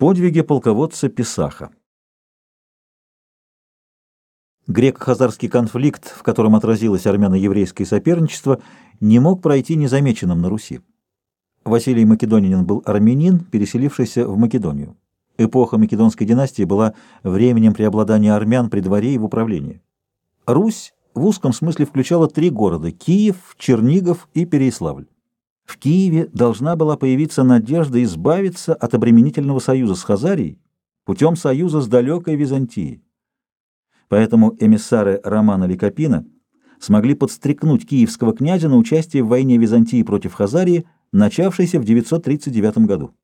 Подвиги полководца Писаха Греко-хазарский конфликт, в котором отразилось армяно-еврейское соперничество, не мог пройти незамеченным на Руси. Василий Македонянин был армянин, переселившийся в Македонию. Эпоха Македонской династии была временем преобладания армян при дворе и в управлении. Русь в узком смысле включала три города – Киев, Чернигов и Переяславль. В Киеве должна была появиться надежда избавиться от обременительного союза с Хазарией путем союза с далекой Византией. Поэтому эмиссары Романа Ликопина смогли подстрекнуть киевского князя на участие в войне Византии против Хазарии, начавшейся в 939 году.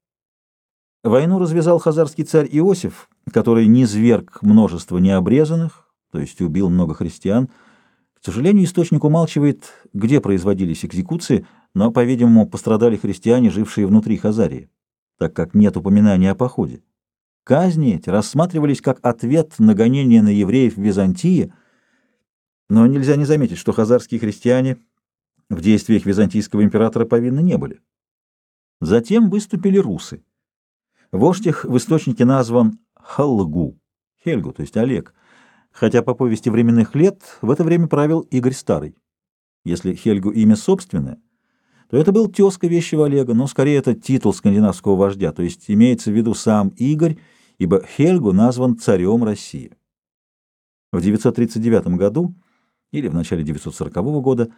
Войну развязал хазарский царь Иосиф, который низверг множество необрезанных, то есть убил много христиан. К сожалению, источник умалчивает, где производились экзекуции, но, по-видимому, пострадали христиане, жившие внутри Хазарии, так как нет упоминания о походе. Казни эти рассматривались как ответ на гонение на евреев в Византии, но нельзя не заметить, что хазарские христиане в действиях византийского императора повинны не были. Затем выступили русы. Вождь их в источнике назван Халгу, Хельгу, то есть Олег, хотя по повести временных лет в это время правил Игорь Старый. Если Хельгу имя собственное, то это был тезка вещего Олега, но скорее это титул скандинавского вождя, то есть имеется в виду сам Игорь, ибо Хельгу назван царем России. В 939 году или в начале 940 года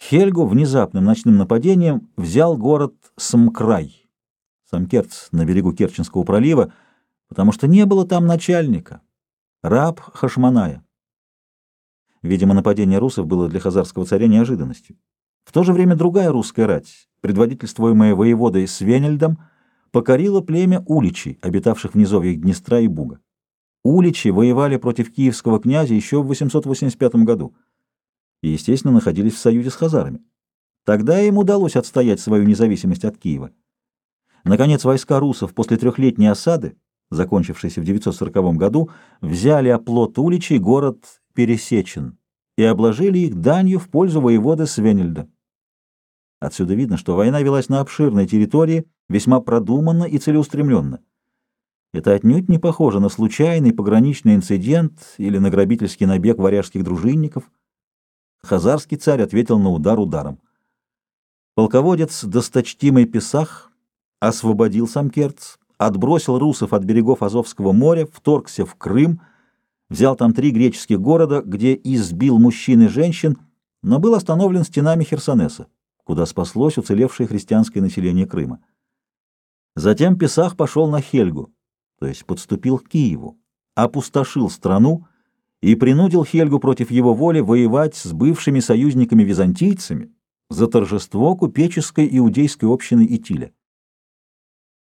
Хельгу внезапным ночным нападением взял город Самкрай, Самкерц, на берегу Керченского пролива, потому что не было там начальника, раб Хашманая. Видимо, нападение русов было для хазарского царя неожиданностью. В то же время другая русская рать, предводительствуемая воеводой Свенельдом, покорила племя уличей, обитавших в низовьях Днестра и Буга. Уличи воевали против киевского князя еще в 885 году и, естественно, находились в союзе с хазарами. Тогда им удалось отстоять свою независимость от Киева. Наконец, войска русов после трехлетней осады, закончившейся в 940 году, взяли оплот уличей город Пересечен и обложили их данью в пользу воевода Свенельда. Отсюда видно, что война велась на обширной территории, весьма продуманно и целеустремленно. Это отнюдь не похоже на случайный пограничный инцидент или на грабительский набег варяжских дружинников. Хазарский царь ответил на удар ударом. Полководец, досточтимый Писах, освободил Самкерц, отбросил русов от берегов Азовского моря, вторгся в Крым, взял там три греческих города, где избил мужчин и женщин, но был остановлен стенами Херсонеса куда спаслось уцелевшее христианское население Крыма. Затем Песах пошел на Хельгу, то есть подступил к Киеву, опустошил страну и принудил Хельгу против его воли воевать с бывшими союзниками-византийцами за торжество купеческой иудейской общины Итиля.